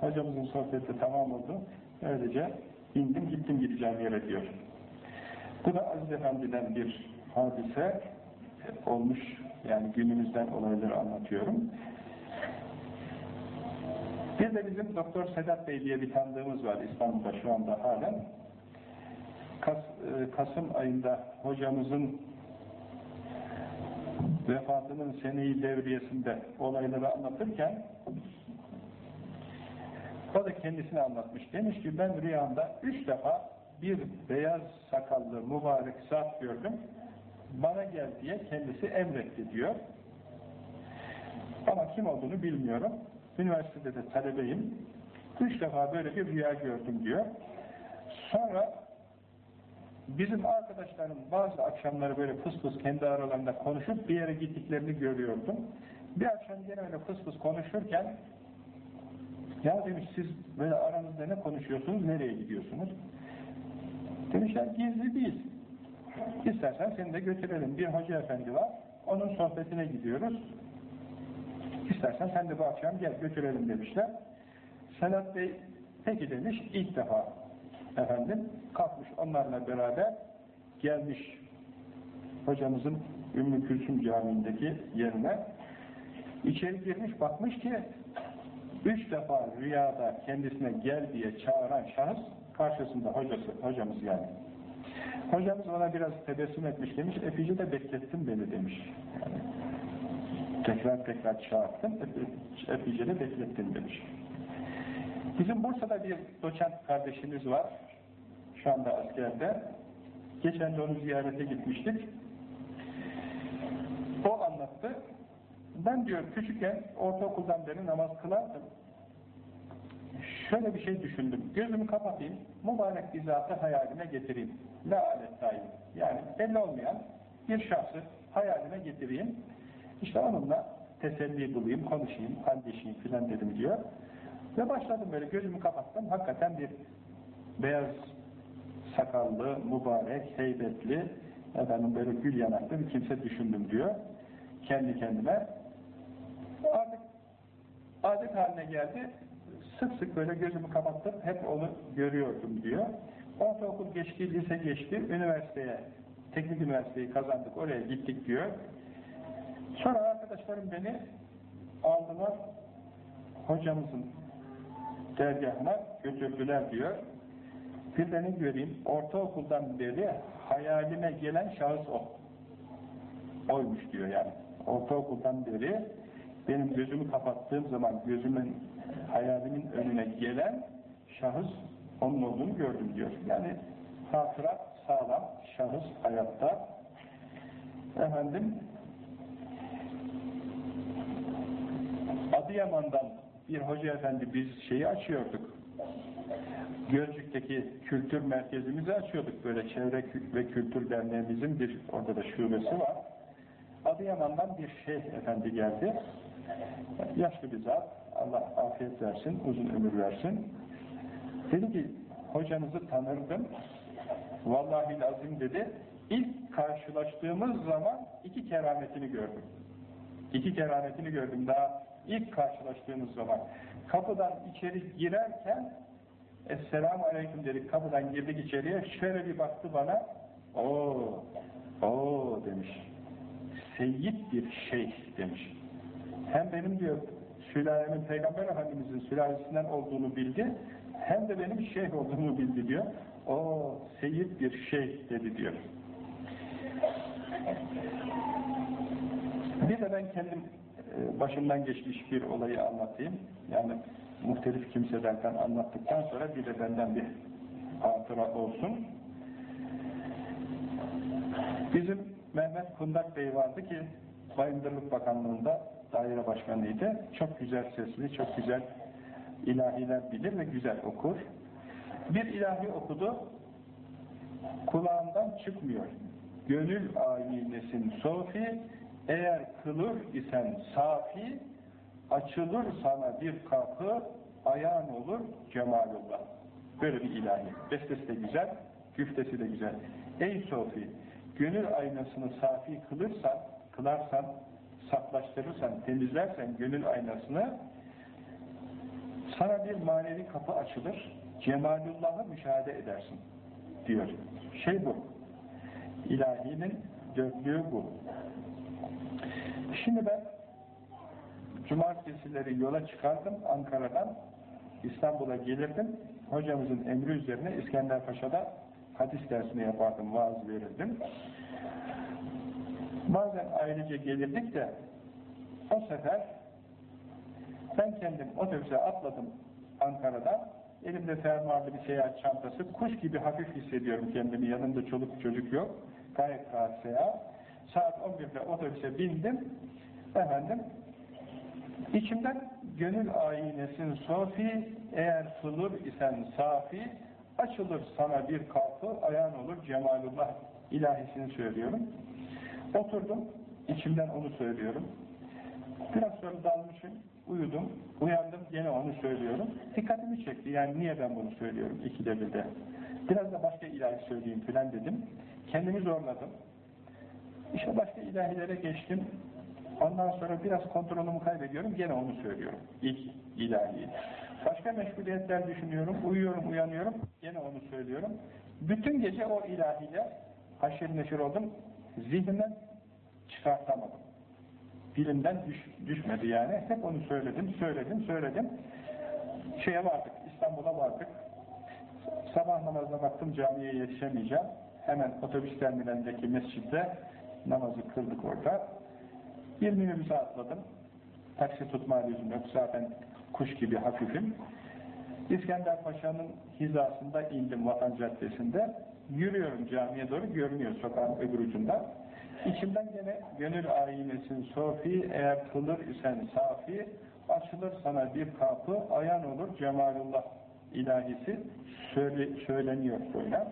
Hocamızın sohbeti tamam oldu. Öylece indim gittim gideceğim yere diyor. Bu da Aziz Efendi'den bir hadise olmuş. Yani günümüzden olayları anlatıyorum. Bir de bizim Doktor Sedat Bey diye bir tanıdığımız var İstanbul'da şu anda halen. Kas, e, Kasım ayında hocamızın vefatının seneyi devriyesinde olayları anlatırken o da kendisini anlatmış. Demiş ki ben rüyamda üç defa bir beyaz sakallı mübarek zat gördüm. Bana gel diye kendisi emretti diyor. Ama kim olduğunu bilmiyorum. Üniversitede de talebeyim. Üç defa böyle bir rüya gördüm diyor. Sonra bizim arkadaşlarım bazı akşamları böyle fıs fıs kendi aralarında konuşup bir yere gittiklerini görüyordum. Bir akşam gene öyle fıs fıs konuşurken ya demiş siz böyle aranızda ne konuşuyorsunuz, nereye gidiyorsunuz? Demişler gizli değil. İstersen seni de götürelim. Bir hoca efendi var. Onun sohbetine gidiyoruz. İstersen sen de bu akşam gel götürelim demişler. Sedat Bey peki demiş ilk defa efendim kalkmış onlarla beraber gelmiş hocamızın Ümmü Külsüm Camii'ndeki yerine içeri girmiş bakmış ki üç defa rüyada kendisine gel diye çağıran şahıs karşısında hocası, hocamız yani. Hocamız ona biraz tebessüm etmiş demiş, epeyce de beklettin beni demiş. Yani, tekrar tekrar çağırttın, epeyce de beklettin demiş. Bizim Bursa'da bir doçent kardeşimiz var, şu anda askerde. Geçen de onu ziyarete gitmiştik. O anlattı. Ben diyor küçükken ortaokuldan beri namaz kılardım. Şöyle bir şey düşündüm. Gözümü kapatayım, mübarek bir zatı hayalime getireyim. La alet Yani belli olmayan bir şahsı hayalime getireyim. İşte onunla teselli bulayım, konuşayım, kardeşiyim filan dedim diyor. Ve başladım böyle gözümü kapattım. Hakikaten bir beyaz sakallı, mübarek, heybetli, efendim böyle gül yanaklı bir kimse düşündüm diyor. Kendi kendime. Artık adet haline geldi. Sık sık böyle gözümü kapattım. Hep onu görüyordum diyor. Ortaokul geçti, lise geçti, üniversiteye, teknik üniversiteyi kazandık, oraya gittik diyor. Sonra arkadaşlarım beni aldılar, hocamızın dergahına götürdüler diyor. Bir de ne göreyim, ortaokuldan beri hayalime gelen şahıs o. Oymuş diyor yani. Ortaokuldan beri benim gözümü kapattığım zaman gözümün hayalimin önüne gelen şahıs onun olduğunu gördüm diyor. Yani hatıra sağlam, şahıs hayatta. Efendim Adıyaman'dan bir hoca efendi biz şeyi açıyorduk. Gölcük'teki kültür merkezimizi açıyorduk. Böyle çevre ve kültür derneğimizin bir orada da şubesi var. Adıyaman'dan bir şeyh efendi geldi. Yaşlı bir zat. Allah afiyet versin, uzun ömür versin. Dedi ki, hocanızı tanırdım. Vallahi lazım dedi. İlk karşılaştığımız zaman iki kerametini gördüm. İki kerametini gördüm daha ilk karşılaştığımız zaman. Kapıdan içeri girerken Esselamu Aleyküm dedik. Kapıdan girdik içeriye. Şöyle bir baktı bana. Oo, oo demiş. Seyyid bir şeyh demiş. Hem benim diyor sülalemin Peygamber Efendimiz'in sülalesinden olduğunu bildi. Hem de benim şeyh olduğumu bildi diyor. O seyyid bir şeyh dedi diyor. Bir de ben kendim e, başımdan geçmiş bir olayı anlatayım. Yani muhtelif kimselerden anlattıktan sonra bir de benden bir hatıra olsun. Bizim Mehmet Kundak Bey vardı ki Bayındırlık Bakanlığı'nda daire başkanıydı. Çok güzel sesli, çok güzel ilahiler bilir ve güzel okur. Bir ilahi okudu, kulağından çıkmıyor. Gönül ayinesin sofi, eğer kılır isen safi, açılır sana bir kapı, ayağın olur cemalullah. Böyle bir ilahi. Bestesi de güzel, güftesi de güzel. Ey Sofi, gönül aynasını safi kılırsan, kılarsan, saflaştırırsan, temizlersen gönül aynasını, sana bir manevi kapı açılır, cemalullah'ı müşahede edersin, diyor. Şey bu, ilahinin dörtlüğü bu. Şimdi ben cumartesileri yola çıkardım Ankara'dan İstanbul'a gelirdim. Hocamızın emri üzerine İskenderpaşa'da hadis dersini yapardım, vaaz verirdim. Bazen ailece gelirdik de o sefer ben kendim otobüse atladım Ankara'da. Elimde fermuarlı bir seyahat çantası. Kuş gibi hafif hissediyorum kendimi. Yanımda çoluk çocuk yok. Gayet rahat seyahat. Saat 11'de otobüse bindim. Efendim İçimden gönül ayinesin sofi, eğer sılır isen safi, açılır sana bir kapı, ayağın olur cemalullah ilahisini söylüyorum. Oturdum, içimden onu söylüyorum. Biraz sonra dalmışım, uyudum, uyandım, gene onu söylüyorum. Dikkatimi çekti, yani niye ben bunu söylüyorum ikide bir de. Biraz da başka ilahi söyleyeyim filan dedim. Kendimi zorladım. İşte başka ilahilere geçtim. Ondan sonra biraz kontrolümü kaybediyorum, gene onu söylüyorum. İlk ilahiyi. Başka meşguliyetler düşünüyorum, uyuyorum, uyanıyorum, gene onu söylüyorum. Bütün gece o ilahiyle haşir neşir oldum, zihnimden çıkartamadım. Dilimden düş, düşmedi yani. Hep onu söyledim, söyledim, söyledim. Şeye vardık, İstanbul'a vardık. Sabah namazına baktım camiye yetişemeyeceğim. Hemen otobüs terminalindeki mescitte namazı kıldık orada. Bir minibüse atladım. Taksi tutma lüzum yok. Zaten kuş gibi hafifim. İskender Paşa'nın hizasında indim Vatan Caddesi'nde. Yürüyorum camiye doğru görünüyor sokağın öbür ucunda. İçimden gene gönül ayinesin sofi eğer kılır isen safi açılır sana bir kapı ayan olur cemalullah ilahisi söyle, söyleniyor böyle.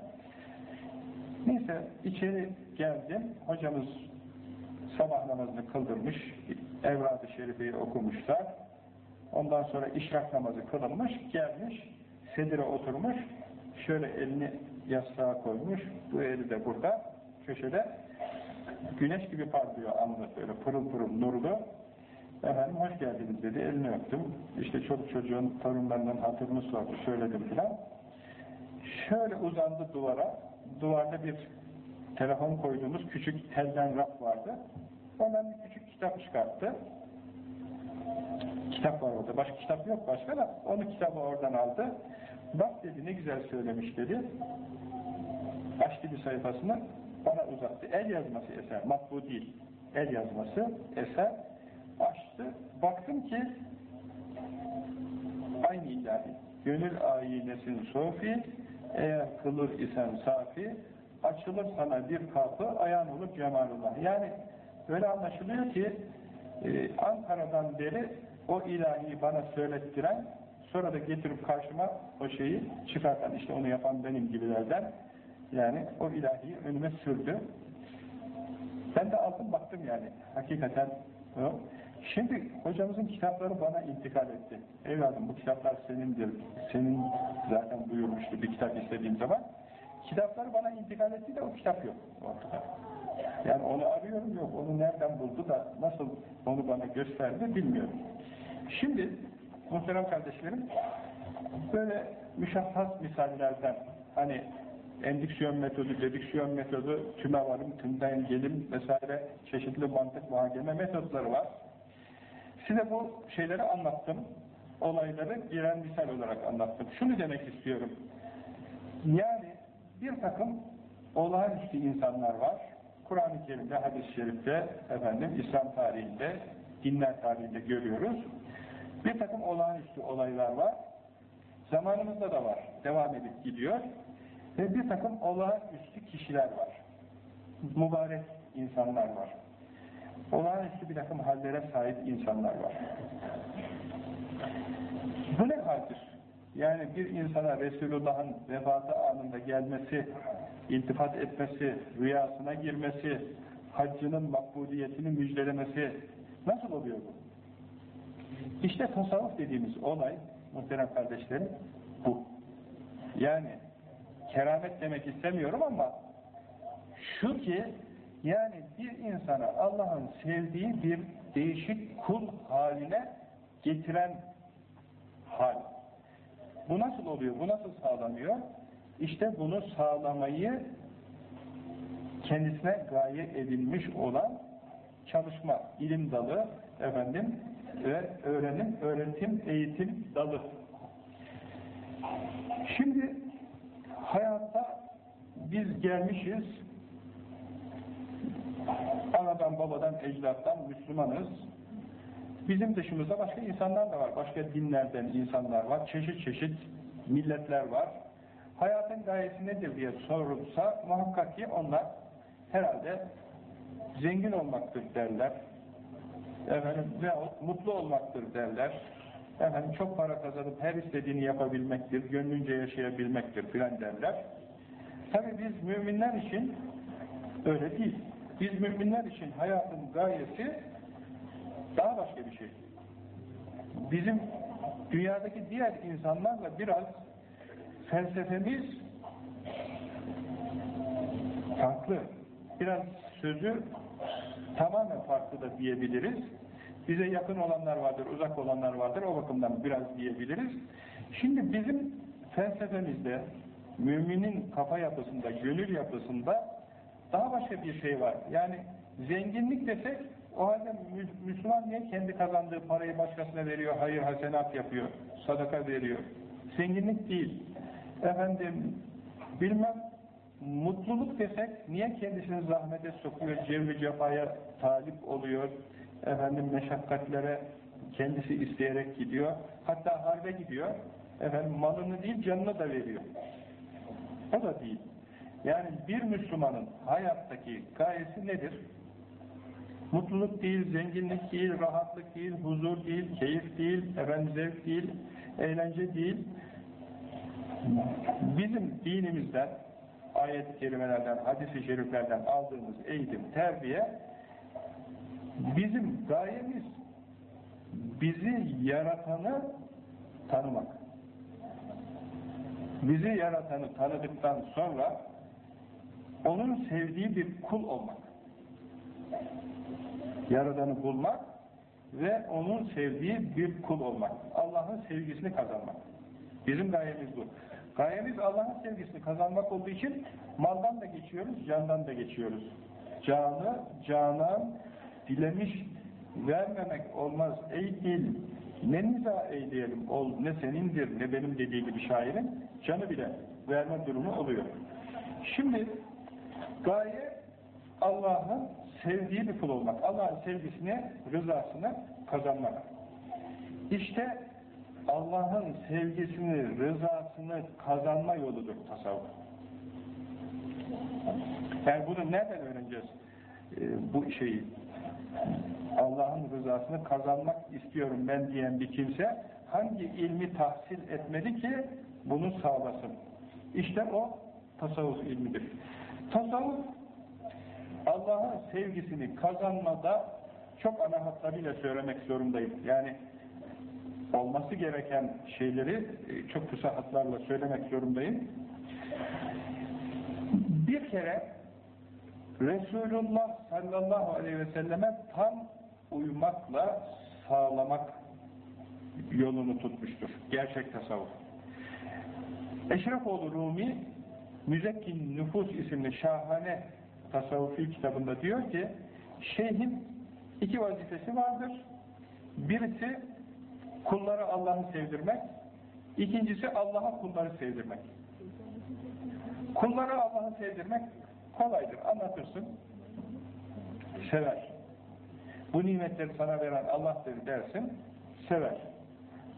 Neyse içeri geldim. Hocamız sabah namazını kıldırmış. Evrad-ı Şerife'yi okumuşlar. Ondan sonra işrak namazı kılınmış. Gelmiş. Sedire oturmuş. Şöyle elini yastığa koymuş. Bu eli de burada. Köşede. Güneş gibi parlıyor anlık böyle pırıl pırıl nurlu. Efendim hoş geldiniz dedi. Elini öptüm. İşte çoluk çocuğun torunlarından hatırını sordu. Söyledim filan. Şöyle uzandı duvara. Duvarda bir telefon koyduğumuz küçük telden raf vardı. Ondan bir küçük kitap çıkarttı. Kitap var orada. Başka kitap yok başka da. Onu kitabı oradan aldı. Bak dedi ne güzel söylemiş dedi. Açtı bir sayfasını bana uzattı. El yazması eser. Matbu değil. El yazması eser. Açtı. Baktım ki aynı ilahi. Gönül ayinesin sofi eğer kılır isen safi açılır sana bir kapı ayağın olur cemalullah. Yani öyle anlaşılıyor ki e, Ankara'dan beri o ilahiyi bana söylettiren sonra da getirip karşıma o şeyi çıkartan işte onu yapan benim gibilerden yani o ilahiyi önüme sürdü. Ben de aldım baktım yani hakikaten o. Şimdi hocamızın kitapları bana intikal etti. Evladım bu kitaplar senindir. Senin zaten buyurmuştu bir kitap istediğim zaman. Kitapları bana intikal etti de o kitap yok ortada. Yani onu arıyorum yok. Onu nereden buldu da nasıl onu bana gösterdi bilmiyorum. Şimdi muhterem kardeşlerim böyle müşahhas misallerden hani endüksiyon metodu, dedüksiyon metodu, tüme varım, tümden gelim vesaire çeşitli mantık muhakeme metotları var. Size bu şeyleri anlattım. Olayları birer misal olarak anlattım. Şunu demek istiyorum. Yani bir takım olağanüstü insanlar var. Kur'an-ı Kerim'de, hadis-i şerifte, efendim, İslam tarihinde, dinler tarihinde görüyoruz. Bir takım olağanüstü olaylar var. Zamanımızda da var. Devam edip gidiyor. Ve bir takım olağanüstü kişiler var. Mübarek insanlar var. Olağanüstü bir takım hallere sahip insanlar var. Bu ne haldir? Yani bir insana Resulullah'ın vefatı anında gelmesi, iltifat etmesi, rüyasına girmesi, haccının makbuliyetini müjdelemesi nasıl oluyor bu? İşte tasavvuf dediğimiz olay, muhterem kardeşlerim, bu. Yani keramet demek istemiyorum ama şu ki yani bir insana Allah'ın sevdiği bir değişik kul haline getiren hal. Bu nasıl oluyor? Bu nasıl sağlanıyor? İşte bunu sağlamayı kendisine gaye edilmiş olan çalışma, ilim dalı, efendim ve öğrenim, öğretim, eğitim dalı. Şimdi hayatta biz gelmişiz, anadan, babadan, ecdattan Müslümanız. Bizim dışımızda başka insanlar da var. Başka dinlerden insanlar var. Çeşit çeşit milletler var. Hayatın gayesi nedir diye sorulsa muhakkak ki onlar herhalde zengin olmaktır derler. Efendim, veyahut mutlu olmaktır derler. Efendim, çok para kazanıp her istediğini yapabilmektir, gönlünce yaşayabilmektir filan derler. Tabi biz müminler için öyle değil. Biz müminler için hayatın gayesi daha başka bir şey. Bizim dünyadaki diğer insanlarla biraz felsefemiz farklı. Biraz sözü tamamen farklı da diyebiliriz. Bize yakın olanlar vardır, uzak olanlar vardır. O bakımdan biraz diyebiliriz. Şimdi bizim felsefemizde, müminin kafa yapısında, gönül yapısında daha başka bir şey var. Yani zenginlik desek, o halde Müslüman niye kendi kazandığı parayı başkasına veriyor, hayır hasenat yapıyor, sadaka veriyor. Zenginlik değil. Efendim, bilmem, mutluluk desek, niye kendisini zahmete sokuyor, cevri cefaya talip oluyor, efendim meşakkatlere kendisi isteyerek gidiyor, hatta harbe gidiyor, efendim malını değil canını da veriyor. O da değil. Yani bir Müslümanın hayattaki gayesi nedir? Mutluluk değil, zenginlik değil, rahatlık değil, huzur değil, keyif değil, efendim zevk değil, eğlence değil. Bizim dinimizden, ayet-i kerimelerden, hadis-i şeriflerden aldığımız eğitim, terbiye, bizim gayemiz bizi yaratanı tanımak. Bizi yaratanı tanıdıktan sonra onun sevdiği bir kul olmak. Yaradanı bulmak ve onun sevdiği bir kul olmak. Allah'ın sevgisini kazanmak. Bizim gayemiz bu. Gayemiz Allah'ın sevgisini kazanmak olduğu için maldan da geçiyoruz, candan da geçiyoruz. Canı, canan dilemiş vermemek olmaz. Ey dil, ne niza eyleyelim, ol, ne senindir, ne benim dediği gibi şairin, canı bile verme durumu oluyor. Şimdi gaye Allah'ın sevdiği bir kul olmak. Allah'ın sevgisini, rızasını kazanmak. İşte Allah'ın sevgisini, rızasını kazanma yoludur tasavvuf. Yani bunu nereden öğreneceğiz? Ee, bu şeyi. Allah'ın rızasını kazanmak istiyorum ben diyen bir kimse hangi ilmi tahsil etmeli ki bunu sağlasın? İşte o tasavvuf ilmidir. Tasavvuf Allah'ın sevgisini kazanmada çok ana hatlarıyla söylemek zorundayım. Yani olması gereken şeyleri e, çok kısa hatlarla söylemek zorundayım. Bir kere Resulullah sallallahu aleyhi ve selleme tam uymakla sağlamak yolunu tutmuştur. Gerçek tasavvuf. Eşrefoğlu Rumi Müzekkin Nüfus isimli şahane tasavvufi kitabında diyor ki şeyhin iki vazifesi vardır. Birisi kulları Allah'ı sevdirmek, ikincisi Allah'a kulları sevdirmek. Kulları Allah'ı sevdirmek kolaydır, anlatırsın, sever. Bu nimetleri sana veren Allah'tır dersin, sever.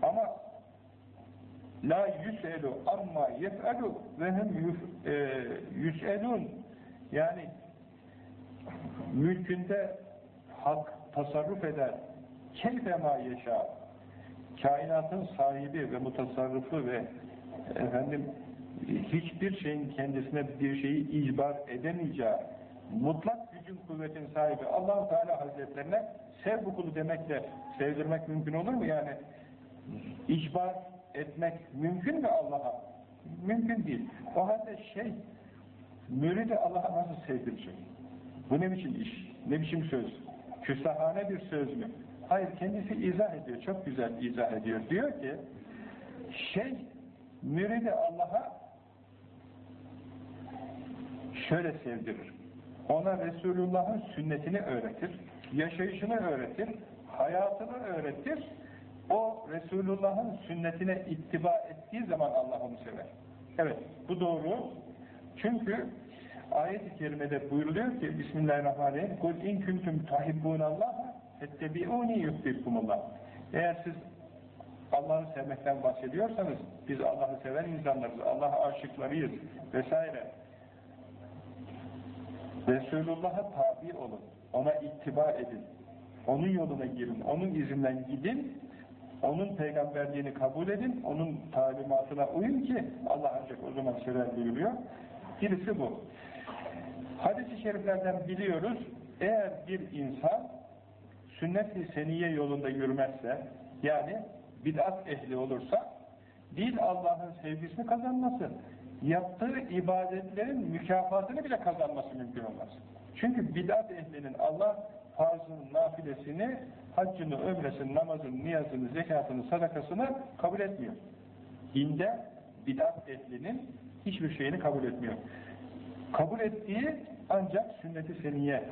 Ama la yüselu amma yef'elu ve hem e, yüselun yani mülkünde hak tasarruf eder. Keyfe ma yaşa kainatın sahibi ve mutasarrıfı ve efendim hiçbir şeyin kendisine bir şeyi icbar edemeyeceği mutlak gücün kuvvetin sahibi allah Teala Hazretlerine sev bu kulu demekle sevdirmek mümkün olur mu? Yani icbar etmek mümkün mü Allah'a? Mümkün değil. O halde şey müridi Allah'a nasıl sevdirecek? Bu ne biçim iş? Ne biçim söz? Küstahane bir söz mü? Hayır kendisi izah ediyor. Çok güzel izah ediyor. Diyor ki şey müridi Allah'a şöyle sevdirir. Ona Resulullah'ın sünnetini öğretir. Yaşayışını öğretir. Hayatını öğretir. O Resulullah'ın sünnetine ittiba ettiği zaman Allah onu sever. Evet bu doğru. Çünkü ayet-i kerimede buyuruluyor ki Bismillahirrahmanirrahim Kul in kuntum tahibbunallah ettebi'uni yuhbibkumullah Eğer siz Allah'ı sevmekten bahsediyorsanız biz Allah'ı seven insanlarız, Allah'a aşıklarıyız vesaire. Resulullah'a tabi olun, ona ittiba edin. Onun yoluna girin, onun izinden gidin, onun peygamberliğini kabul edin, onun talimatına uyun ki Allah ancak o zaman sürer buyuruyor. Birisi bu. Hadis-i şeriflerden biliyoruz, eğer bir insan sünnet-i seniye yolunda yürümezse, yani bid'at ehli olursa, değil Allah'ın sevgisini kazanması, yaptığı ibadetlerin mükafatını bile kazanması mümkün olmaz. Çünkü bid'at ehlinin Allah farzının nafilesini, haccını, ömresini, namazını, niyazını, zekatını, sadakasını kabul etmiyor. Dinde bid'at ehlinin hiçbir şeyini kabul etmiyor. Kabul ettiği ancak sünnet-i seniye